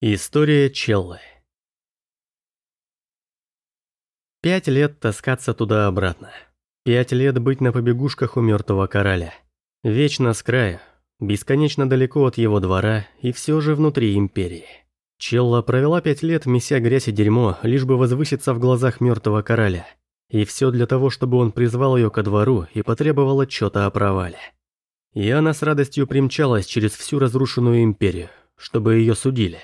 История Челлы Пять лет таскаться туда-обратно. Пять лет быть на побегушках у мертвого короля. Вечно с края, бесконечно далеко от его двора и все же внутри империи. Челла провела пять лет, меся грязь и дерьмо, лишь бы возвыситься в глазах мертвого короля. И все для того, чтобы он призвал ее ко двору и потребовал отчета о провале. И она с радостью примчалась через всю разрушенную империю, чтобы ее судили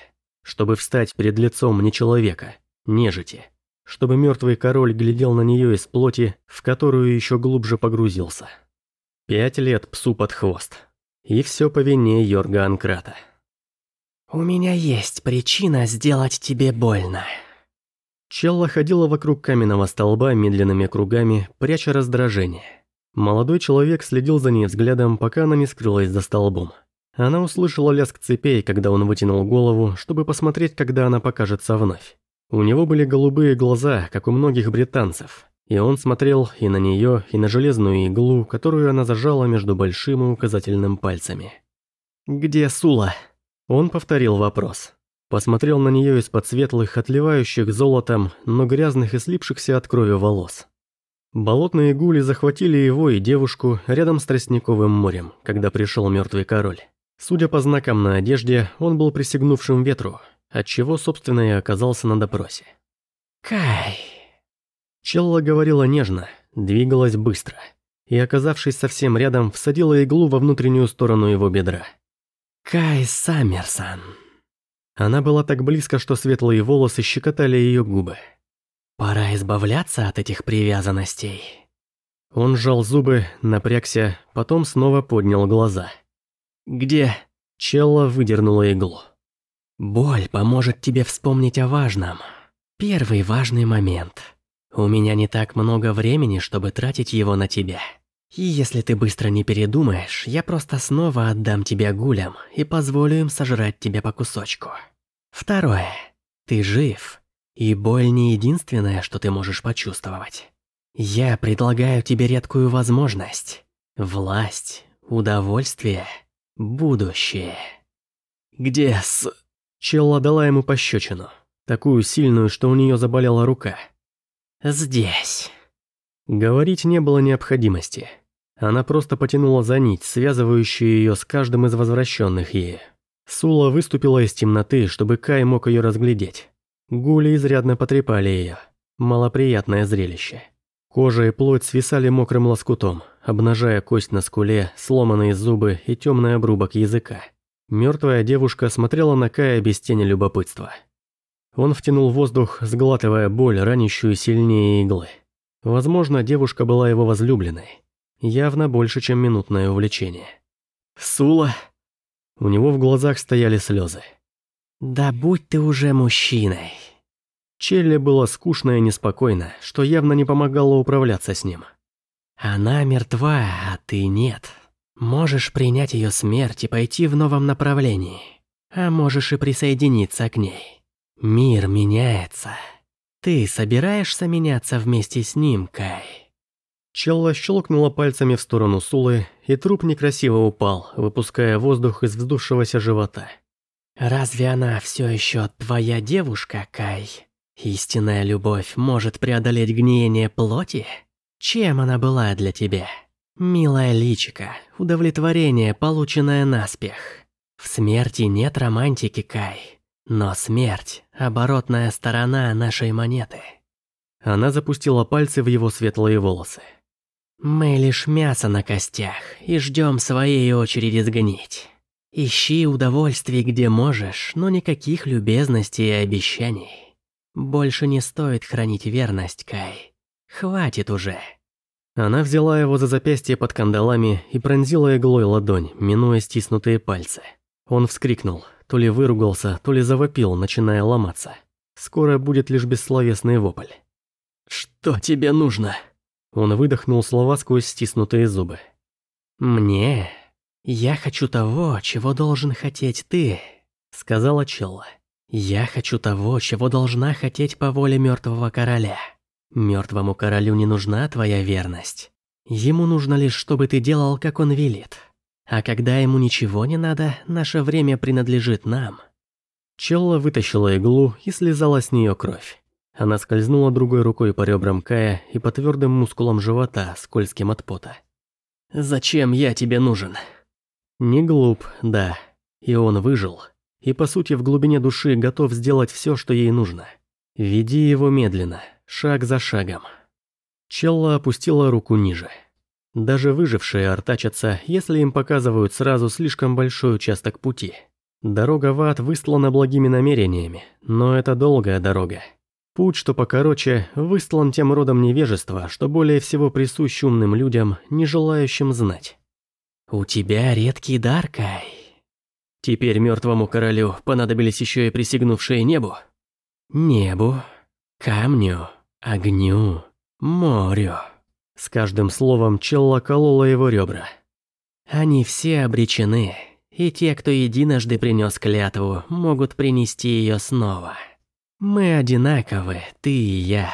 чтобы встать перед лицом не человека, нежити, чтобы мертвый король глядел на нее из плоти, в которую еще глубже погрузился. Пять лет псу под хвост. И все по вине Йорга Анкрата. «У меня есть причина сделать тебе больно». Челла ходила вокруг каменного столба медленными кругами, пряча раздражение. Молодой человек следил за ней взглядом, пока она не скрылась за столбом. Она услышала лязг цепей, когда он вытянул голову, чтобы посмотреть, когда она покажется вновь. У него были голубые глаза, как у многих британцев, и он смотрел и на нее, и на железную иглу, которую она зажала между большим и указательным пальцами. «Где Сула?» Он повторил вопрос. Посмотрел на нее из-под светлых, отливающих золотом, но грязных и слипшихся от крови волос. Болотные гули захватили его и девушку рядом с Тростниковым морем, когда пришел мертвый король. Судя по знакам на одежде, он был присягнувшим ветру, отчего, собственно, и оказался на допросе. «Кай...» Челла говорила нежно, двигалась быстро, и, оказавшись совсем рядом, всадила иглу во внутреннюю сторону его бедра. «Кай Саммерсон...» Она была так близко, что светлые волосы щекотали ее губы. «Пора избавляться от этих привязанностей». Он сжал зубы, напрягся, потом снова поднял глаза – «Где?» Челла выдернула иглу. «Боль поможет тебе вспомнить о важном. Первый важный момент. У меня не так много времени, чтобы тратить его на тебя. И если ты быстро не передумаешь, я просто снова отдам тебя гулям и позволю им сожрать тебя по кусочку. Второе. Ты жив, и боль не единственное, что ты можешь почувствовать. Я предлагаю тебе редкую возможность. Власть, удовольствие – Будущее. Где с... Челла дала ему пощечину. Такую сильную, что у нее заболела рука. Здесь. Говорить не было необходимости. Она просто потянула за нить, связывающую ее с каждым из возвращенных ей. Сула выступила из темноты, чтобы Кай мог ее разглядеть. Гули изрядно потрепали ее. Малоприятное зрелище. Кожа и плоть свисали мокрым лоскутом, обнажая кость на скуле, сломанные зубы и темный обрубок языка. Мертвая девушка смотрела на Кая без тени любопытства. Он втянул воздух, сглатывая боль, ранящую сильнее иглы. Возможно, девушка была его возлюбленной. Явно больше, чем минутное увлечение. «Сула!» У него в глазах стояли слезы. «Да будь ты уже мужчиной!» Челли было скучно и неспокойно, что явно не помогало управляться с ним. «Она мертва, а ты нет. Можешь принять ее смерть и пойти в новом направлении. А можешь и присоединиться к ней. Мир меняется. Ты собираешься меняться вместе с ним, Кай?» Челла щелкнула пальцами в сторону Сулы, и труп некрасиво упал, выпуская воздух из вздувшегося живота. «Разве она все еще твоя девушка, Кай?» Истинная любовь может преодолеть гниение плоти? Чем она была для тебя? Милая личика, удовлетворение, полученное наспех. В смерти нет романтики, Кай. Но смерть – оборотная сторона нашей монеты. Она запустила пальцы в его светлые волосы. Мы лишь мясо на костях и ждем своей очереди сгнить. Ищи удовольствий где можешь, но никаких любезностей и обещаний. Больше не стоит хранить верность, Кай. Хватит уже. Она взяла его за запястье под кандалами и пронзила иглой ладонь, минуя стиснутые пальцы. Он вскрикнул, то ли выругался, то ли завопил, начиная ломаться. Скоро будет лишь бессловесный вопль. «Что тебе нужно?» Он выдохнул слова сквозь стиснутые зубы. «Мне? Я хочу того, чего должен хотеть ты», — сказала Челла. Я хочу того, чего должна хотеть по воле мертвого короля. Мертвому королю не нужна твоя верность. Ему нужно лишь, чтобы ты делал, как он велит. А когда ему ничего не надо, наше время принадлежит нам. Челла вытащила иглу и слезала с нее кровь. Она скользнула другой рукой по ребрам Кая и по твердым мускулам живота, скользким от пота. «Зачем я тебе нужен?» Не глуп, да. И он выжил. И по сути в глубине души готов сделать все, что ей нужно. Веди его медленно, шаг за шагом. Челла опустила руку ниже. Даже выжившие артачатся, если им показывают сразу слишком большой участок пути. Дорога в ад выстлана благими намерениями, но это долгая дорога. Путь, что покороче, выстлан тем родом невежества, что более всего присущ умным людям, не желающим знать. «У тебя редкий дар, Кай». Теперь мертвому королю понадобились еще и присягнувшие небу? Небу, камню, огню, морю. С каждым словом Челла колола его ребра. Они все обречены, и те, кто единожды принес клятву, могут принести ее снова. Мы одинаковы, ты и я.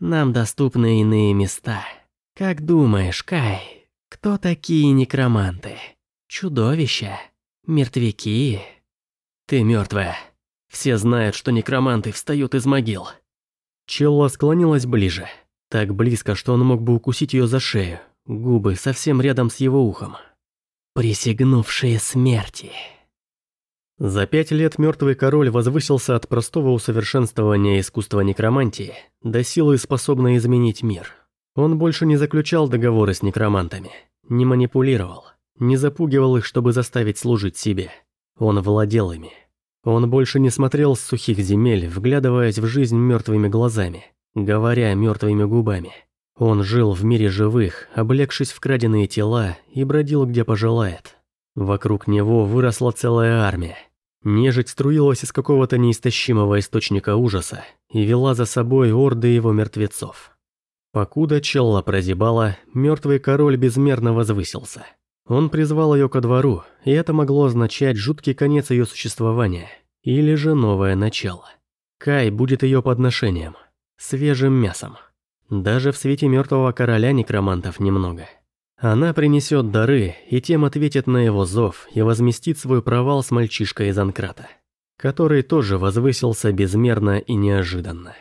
Нам доступны иные места. Как думаешь, Кай, кто такие некроманты? Чудовища? Мертвяки? Ты мертвая. Все знают, что некроманты встают из могил. Челла склонилась ближе. Так близко, что он мог бы укусить ее за шею. Губы совсем рядом с его ухом. Присягнувшие смерти. За пять лет мертвый король возвысился от простого усовершенствования искусства некромантии до силы, способной изменить мир. Он больше не заключал договоры с некромантами, не манипулировал, не запугивал их, чтобы заставить служить себе. Он владел ими. Он больше не смотрел с сухих земель, вглядываясь в жизнь мертвыми глазами, говоря мертвыми губами. Он жил в мире живых, облегшись в краденые тела и бродил где пожелает. Вокруг него выросла целая армия. Нежить струилась из какого-то неистощимого источника ужаса и вела за собой орды его мертвецов. Покуда Челла прозябала, мертвый король безмерно возвысился. Он призвал ее ко двору, и это могло означать жуткий конец ее существования, или же новое начало. Кай будет ее подношением, свежим мясом. Даже в свете мертвого короля некромантов немного. Она принесет дары, и тем ответит на его зов и возместит свой провал с мальчишкой из Анкрата, который тоже возвысился безмерно и неожиданно.